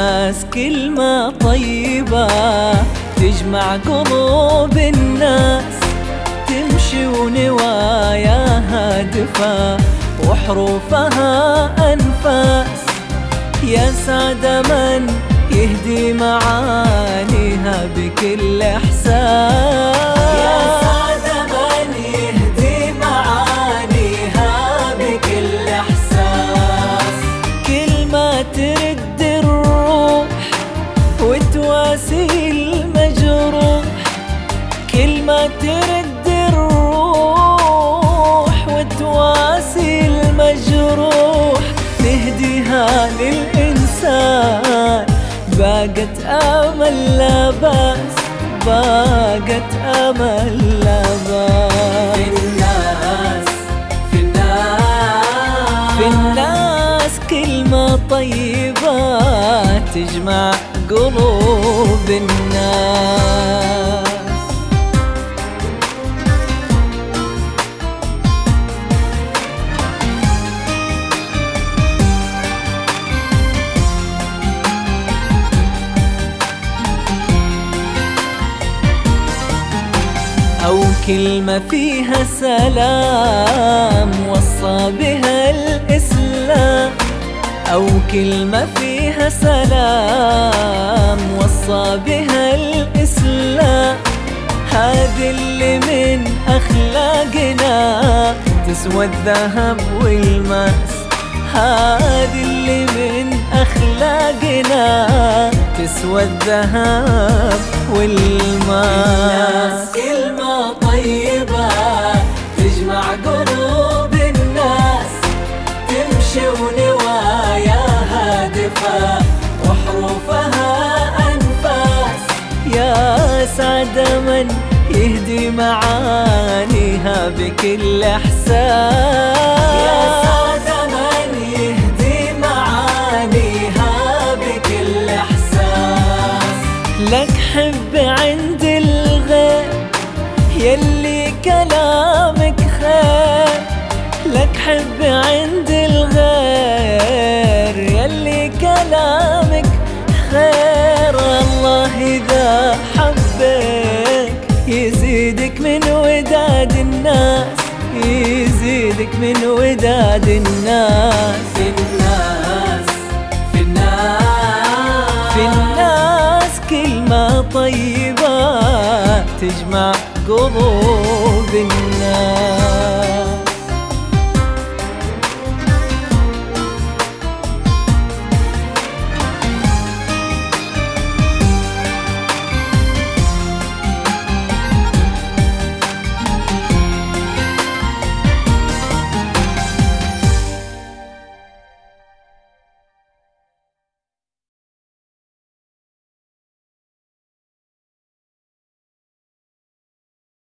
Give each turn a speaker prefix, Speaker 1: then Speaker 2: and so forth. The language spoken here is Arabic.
Speaker 1: الناس كلمة طيبة تجمع قلوب الناس تمشي ونوايا هادفة وحروفها أنفاس. يا سعد من يهدي معانيها بكل إحساس وتواسي المجروح تهديها للإنسان. باقت أمل لا بأس باقت أمل لا بأس
Speaker 2: في الناس في الناس.
Speaker 1: في الناس كلمة طيبة تجمع قلوب الناس. أو كلمة فيها سلام وصى بها الإسلام. أو كلمة فيها سلام وصى بها الإسلام. هذه اللي من أخلاقنا تسوى الذهب والماس. هذه اللي من أخلاقنا تسوى الذهب والماس. سعد من يهدي معانيها بكل إحساس
Speaker 2: يا يهدي معانيها بكل إحساس
Speaker 1: لك حب عند الغير يلي كلامك خير. لك حب عند الغير يلي كلامك خير. يزيدك من وداد الناس يزيدك من وداد الناس.
Speaker 2: في الناس في الناس.
Speaker 1: في الناس كلمة طيبة تجمع قلوب الناس.